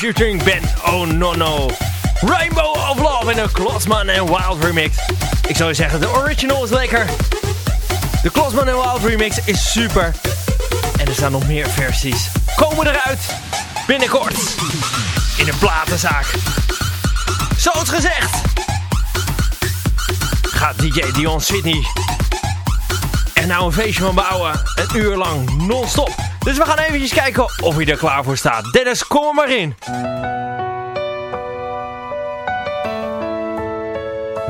featuring Ben Oh No No. Rainbow of Love in een Klotsman en Wild remix. Ik zou zeggen, de original is lekker. De Klotsman en Wild remix is super. En er staan nog meer versies. Komen eruit. Binnenkort. In de platenzaak. Zoals gezegd. Gaat DJ Dion Sydney er nou een feestje van bouwen. Een uur lang non-stop. Dus we gaan eventjes kijken of hij er klaar voor staat. Dennis, kom er maar in.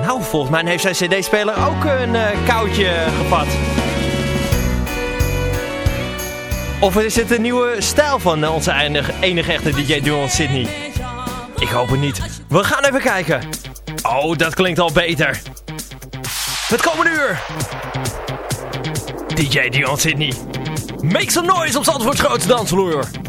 Nou, volgens mij heeft zijn cd-speler ook een eh, koudje gevat. Of is het een nieuwe stijl van eh, onze enige, enige echte DJ Duo Sydney? Ik hoop het niet. We gaan even kijken. Oh, dat klinkt al beter. Het komende uur. DJ Dion Sydney. Make some noise op Zandvoorts grootste dansvloer.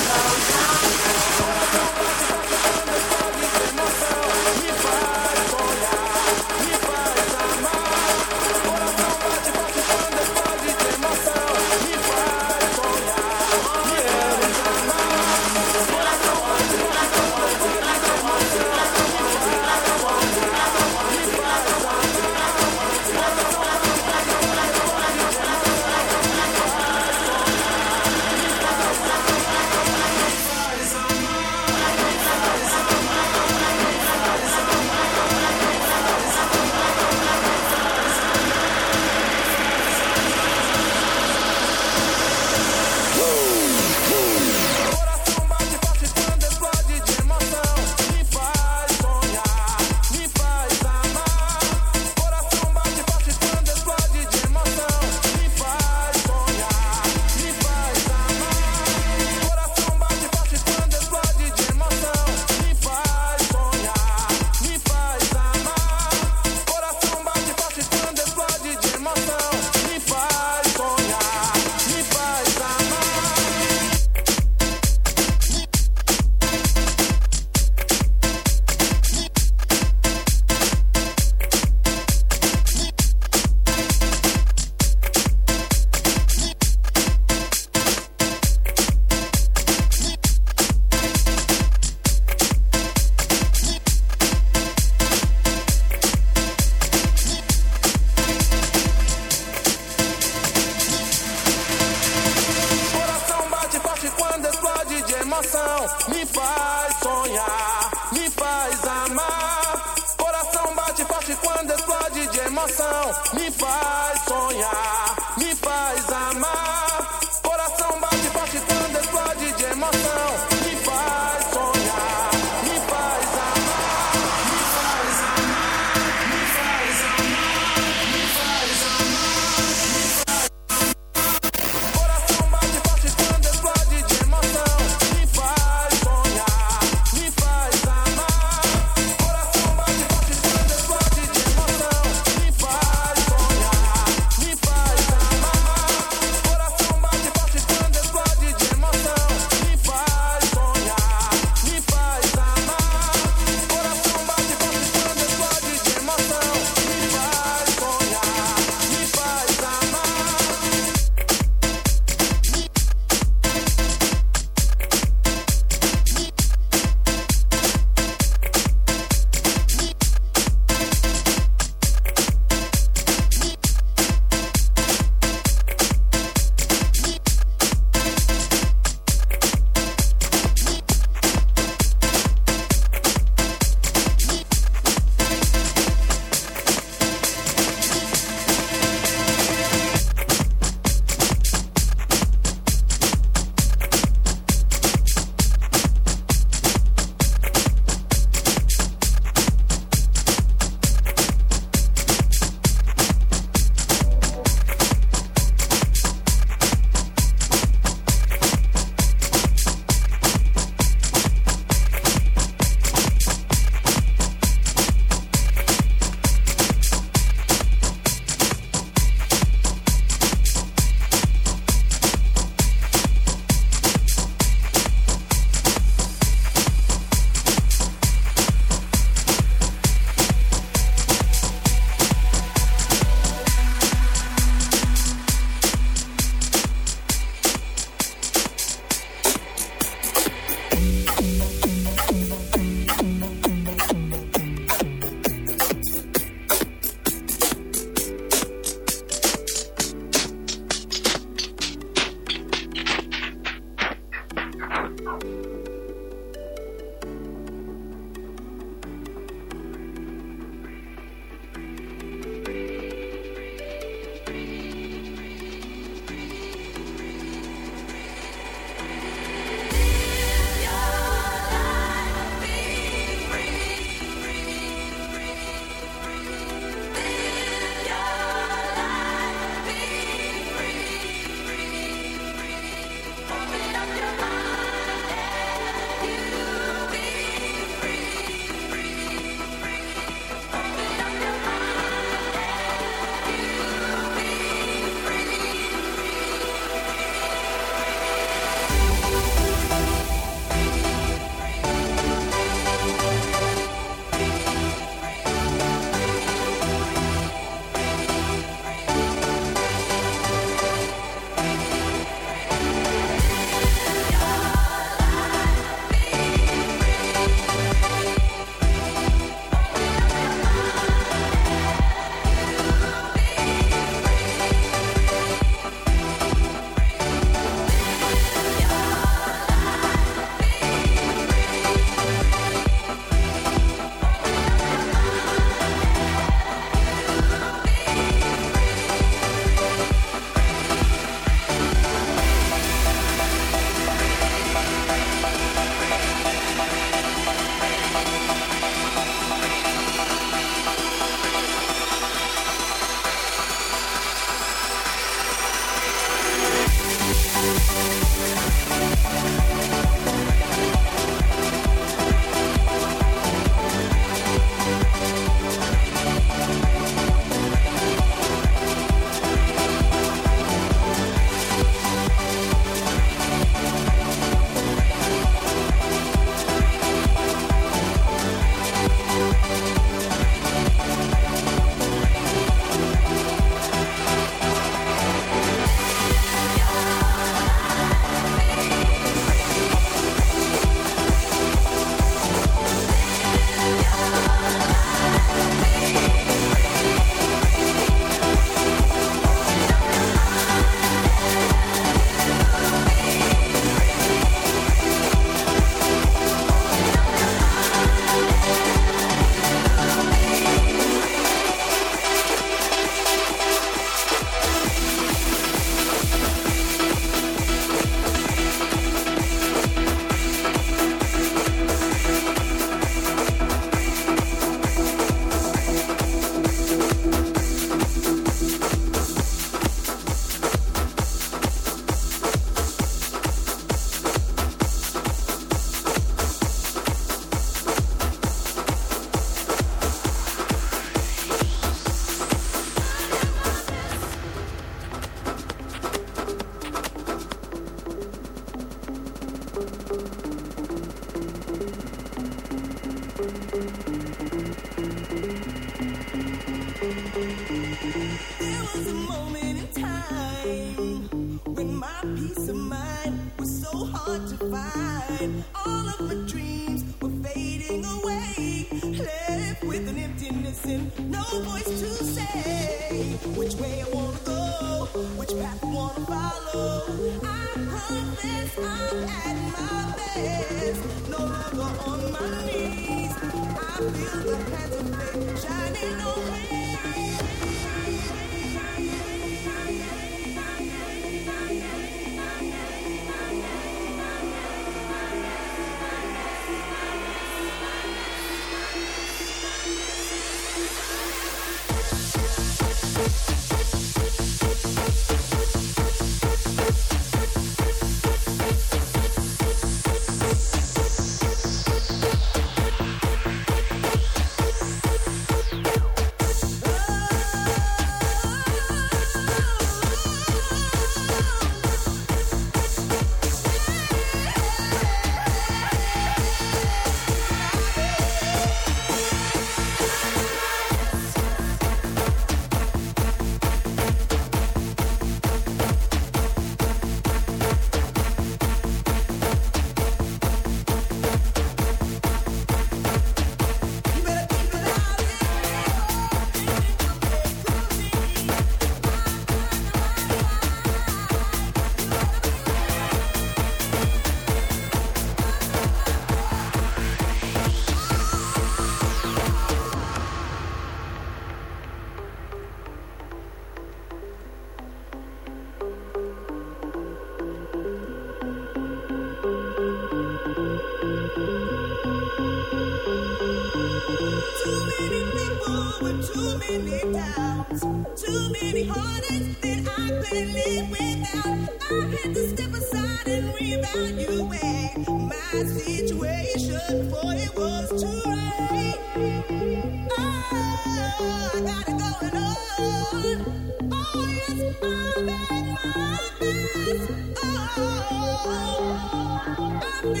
I,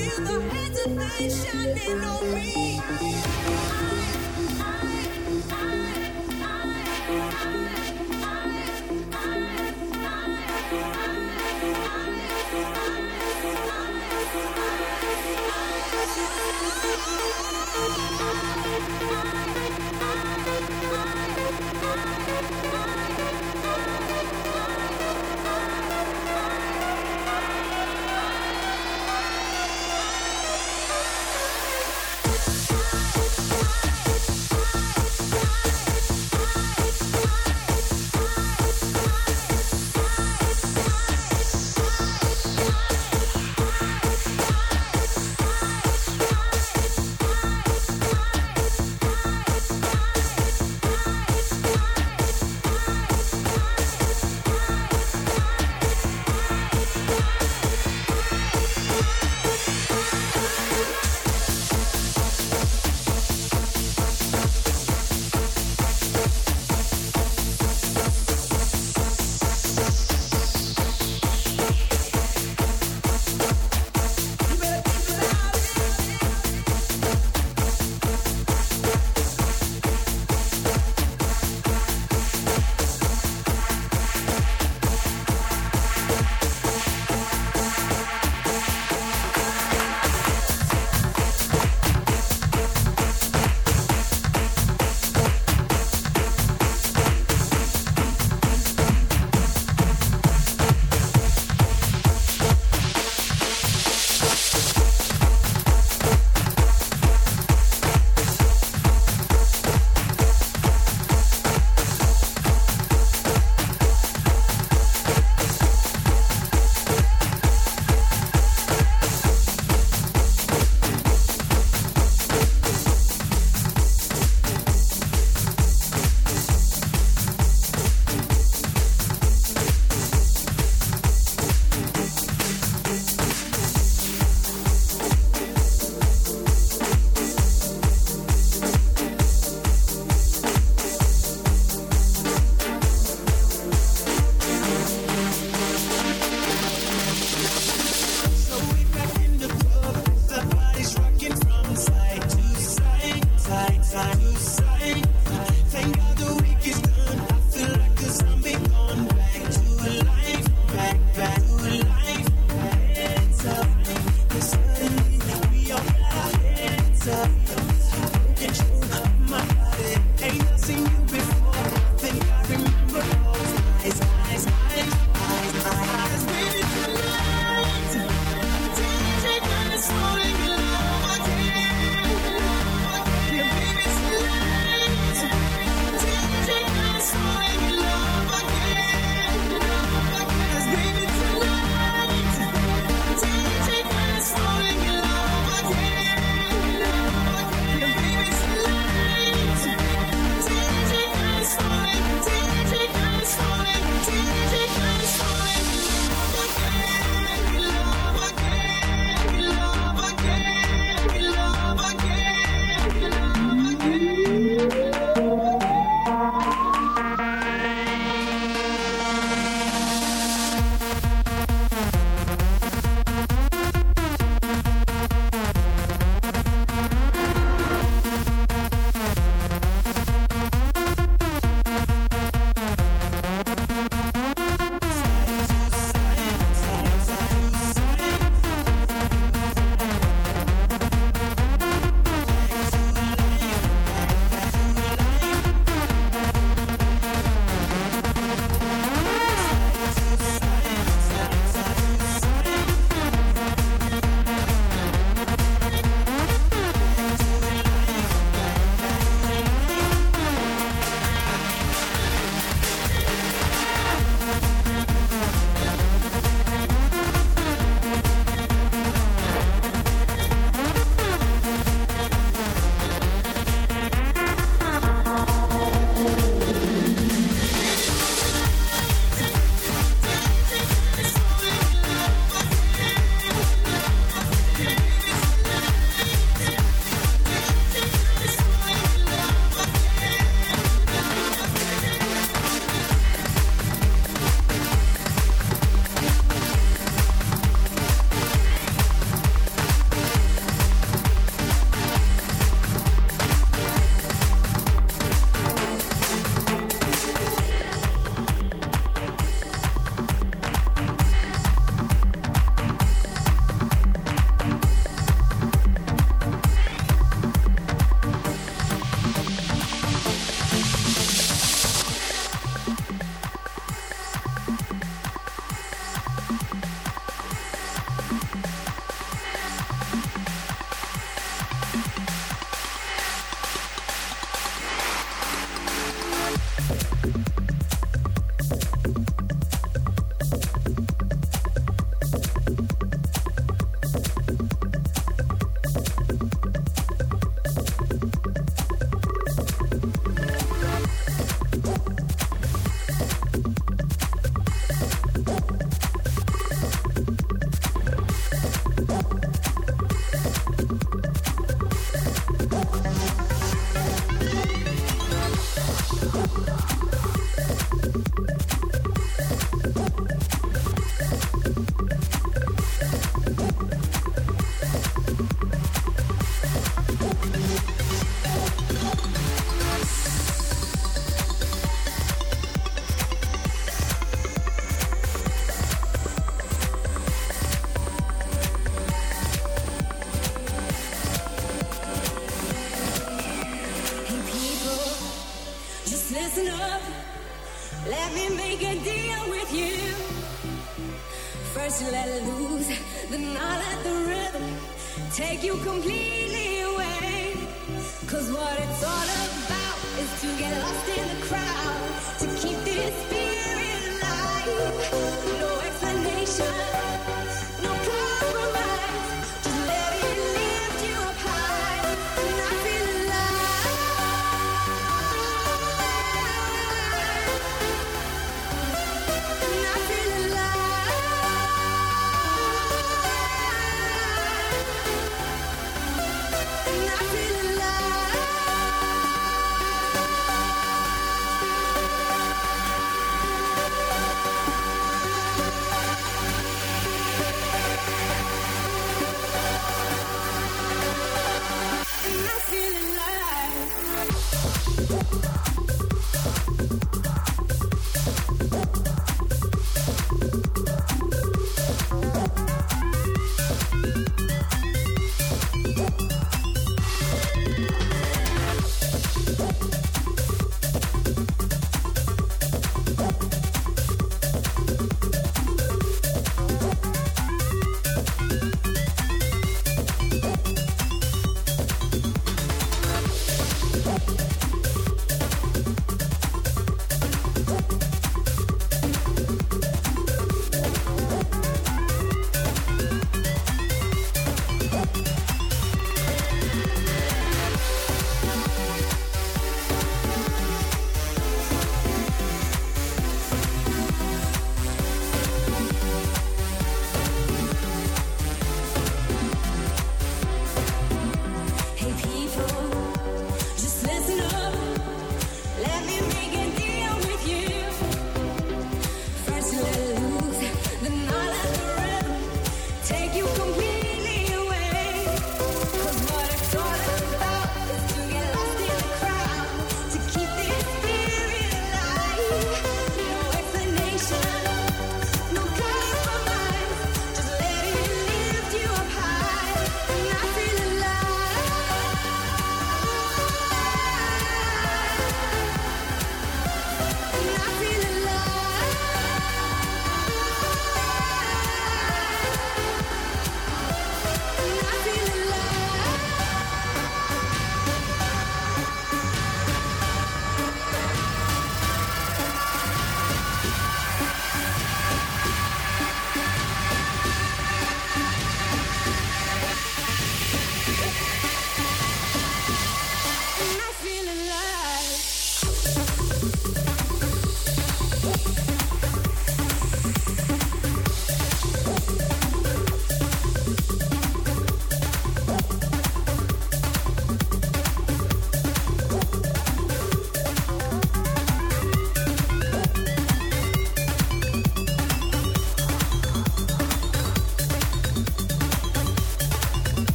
I,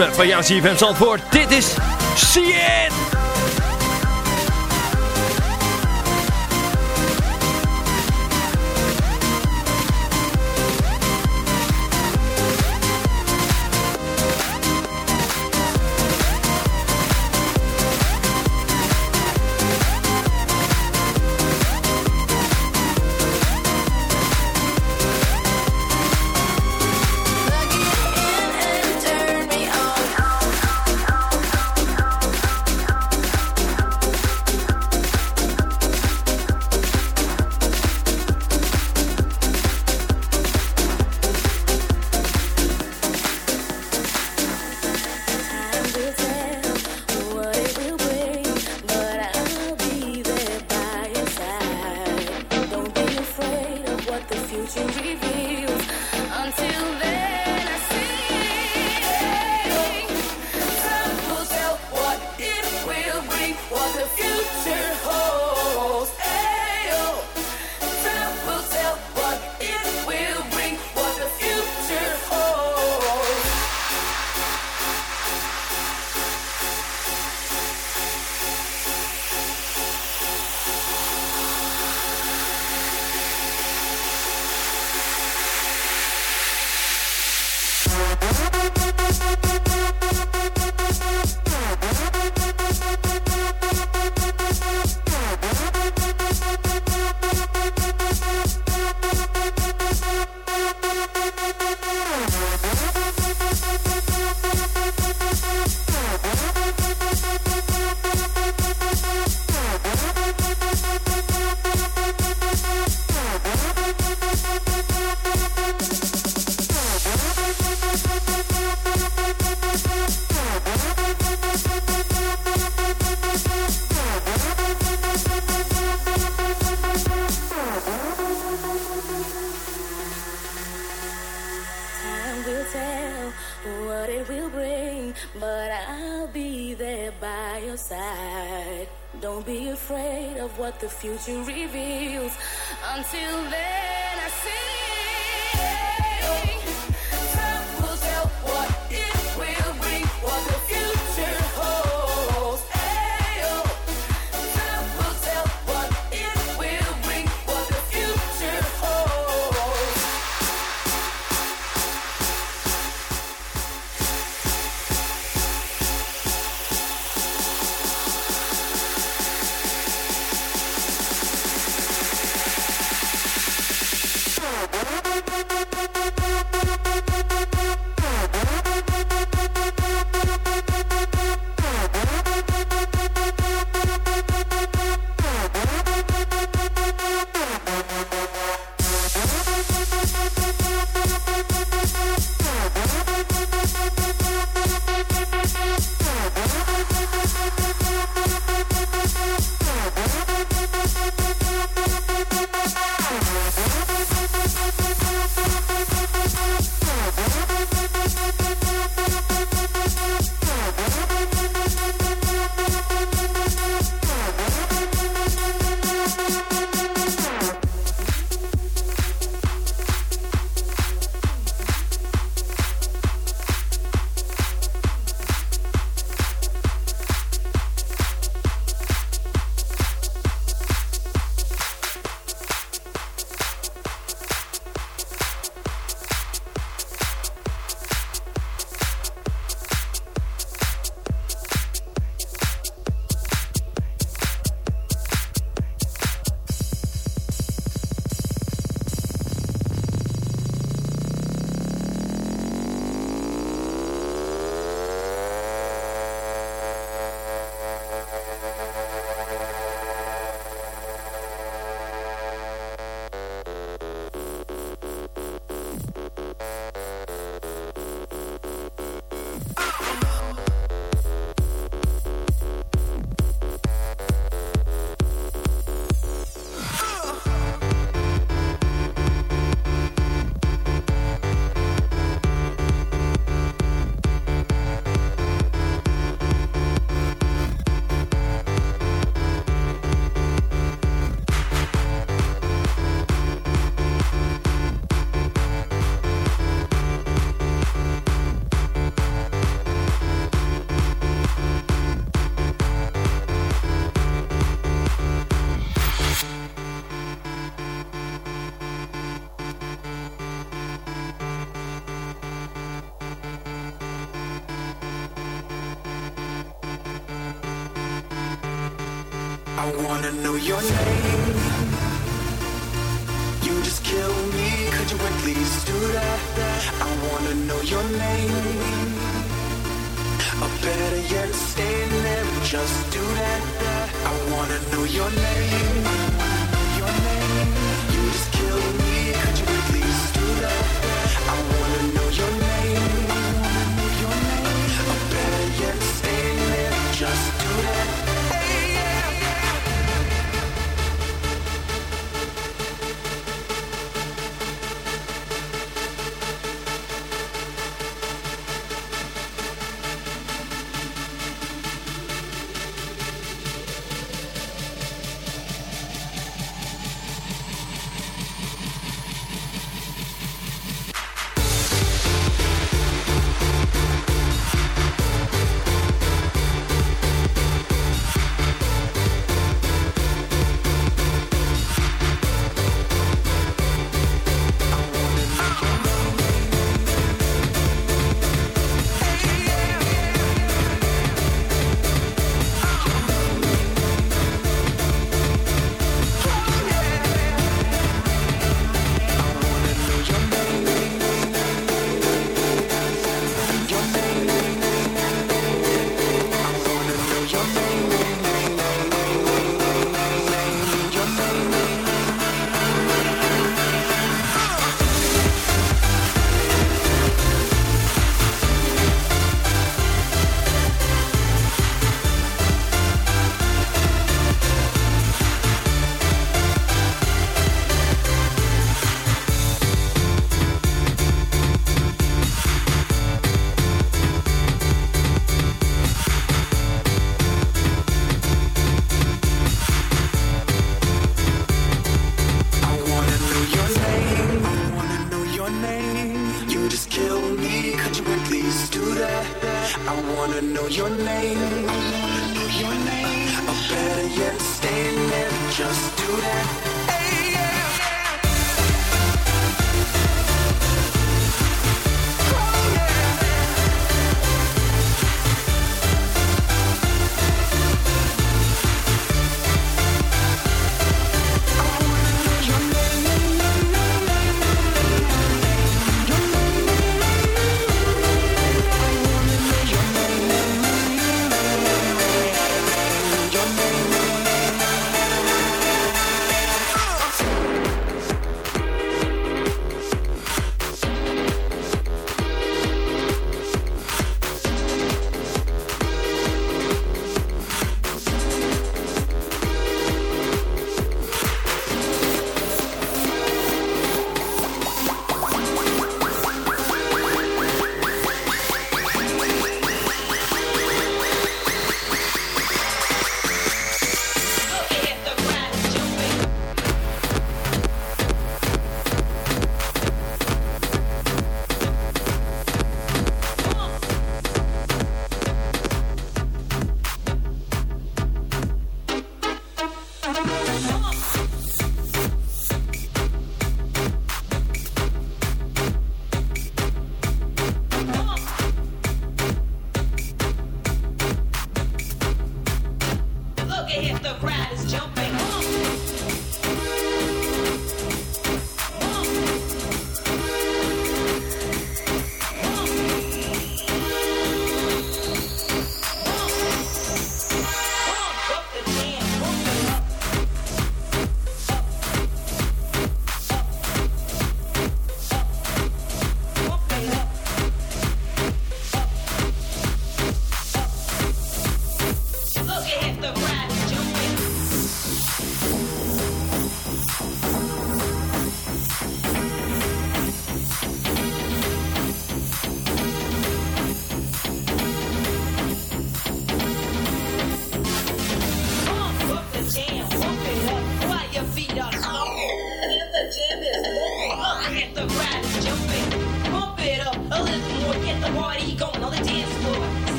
ritme van jouw CFM Zandvoort. Dit is CN. future reveal. Just